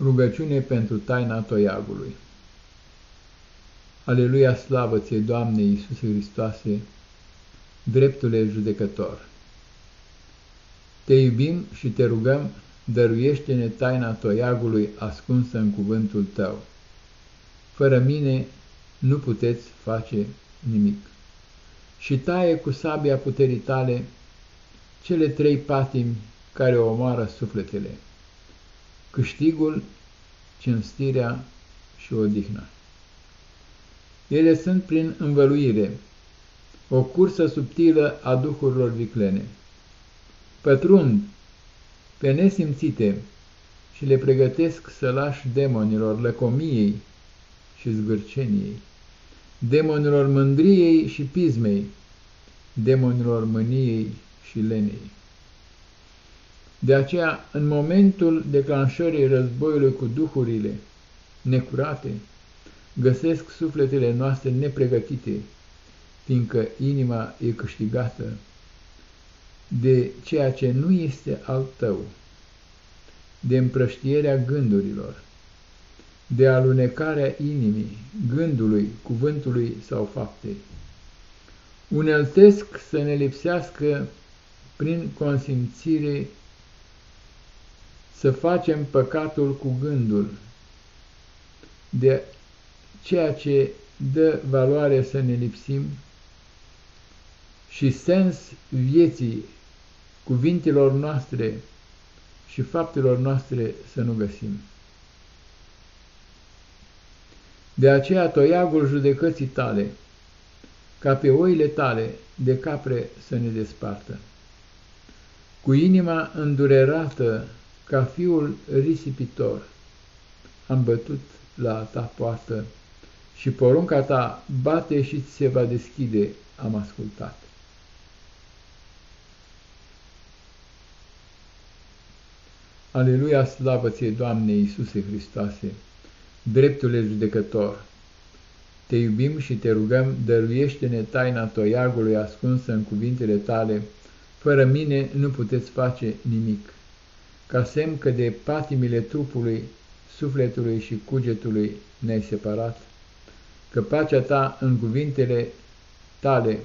Rugăciune pentru taina toiagului. Aleluia, slavă ție, Doamne Iisuse Hristoase, dreptule judecător! Te iubim și te rugăm, dăruiește-ne taina toiagului ascunsă în cuvântul tău. Fără mine nu puteți face nimic. Și taie cu sabia puterii tale cele trei patimi care omoară sufletele câștigul, cinstirea și odihna. Ele sunt prin învăluire, o cursă subtilă a duhurilor viclene. Pătrund pe nesimțite și le pregătesc să lași demonilor lăcomiei și zgârceniei, demonilor mândriei și pismei, demonilor mâniei și lenei. De aceea, în momentul declanșării războiului cu duhurile necurate, găsesc sufletele noastre nepregătite, fiindcă inima e câștigată de ceea ce nu este al tău, de împrăștierea gândurilor, de alunecarea inimii, gândului, cuvântului sau faptei. Uneltesc să ne lipsească prin consimțire să facem păcatul cu gândul, de ceea ce dă valoare să ne lipsim și sens vieții cuvintelor noastre și faptelor noastre să nu găsim. De aceea toiagul judecății tale, ca pe oile tale de capre să ne despartă. Cu inima îndurerată ca fiul risipitor, am bătut la ta poartă și porunca ta bate și ți se va deschide, am ascultat. Aleluia, slavă ție, Doamne Iisuse Hristoase, dreptule judecător! Te iubim și te rugăm, dăruiește-ne taina toiagului ascunsă în cuvintele tale, fără mine nu puteți face nimic ca semn că de patimile trupului, sufletului și cugetului ne-ai separat, că pacea ta în cuvintele tale,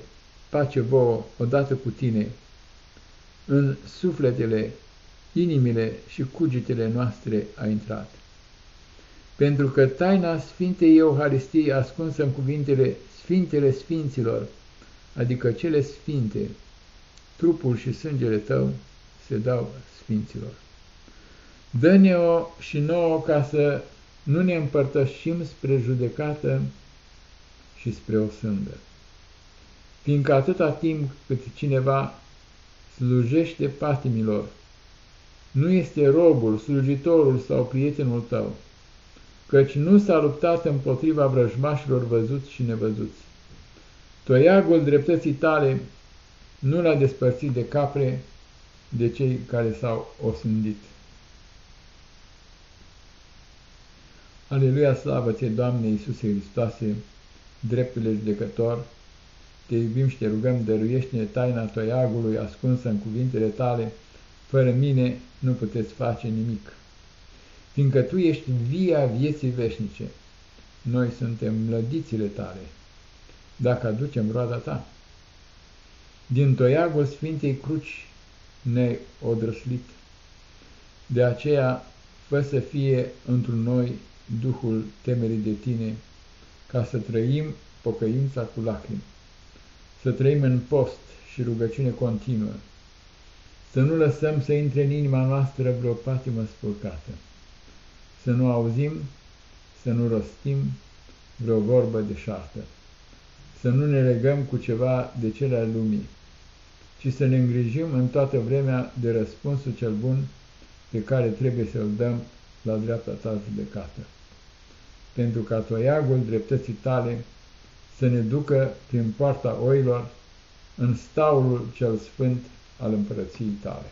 pace vouă odată cu tine, în sufletele, inimile și cugetele noastre a intrat. Pentru că taina Sfintei Euharistiei ascunsă în cuvintele Sfintele Sfinților, adică cele sfinte, trupul și sângele tău se dau Sfinților. Dă-ne-o și nouă ca să nu ne împărtășim spre judecată și spre o sândă. Fiindcă atâta timp cât cineva slujește patimilor, nu este robul, slujitorul sau prietenul tău, căci nu s-a luptat împotriva vrăjmașilor văzuți și nevăzuți. Toiagul dreptății tale nu l-a despărțit de capre de cei care s-au osândit. Aleluia, slavă ție, Doamne Iisuse Hristoase, dreptule judecător, te iubim și te rugăm, dăruiește-ne taina toiagului ascunsă în cuvintele tale, fără mine nu puteți face nimic. Fiindcă tu ești via vieții veșnice, noi suntem mlădițile tale, dacă aducem roada ta. Din toiagul Sfintei Cruci ne-ai odrăslit, de aceea fă să fie într noi Duhul temerii de tine, ca să trăim pocăința cu lacrimi, să trăim în post și rugăciune continuă, să nu lăsăm să intre în inima noastră vreo patimă spurcată, să nu auzim, să nu rostim vreo vorbă de șartă, să nu ne legăm cu ceva de cele al lumii, ci să ne îngrijim în toată vremea de răspunsul cel bun pe care trebuie să-l dăm la dreapta ta judecată, pentru ca toiagul dreptății tale să ne ducă prin poarta oilor în staulul cel sfânt al împărăției tale.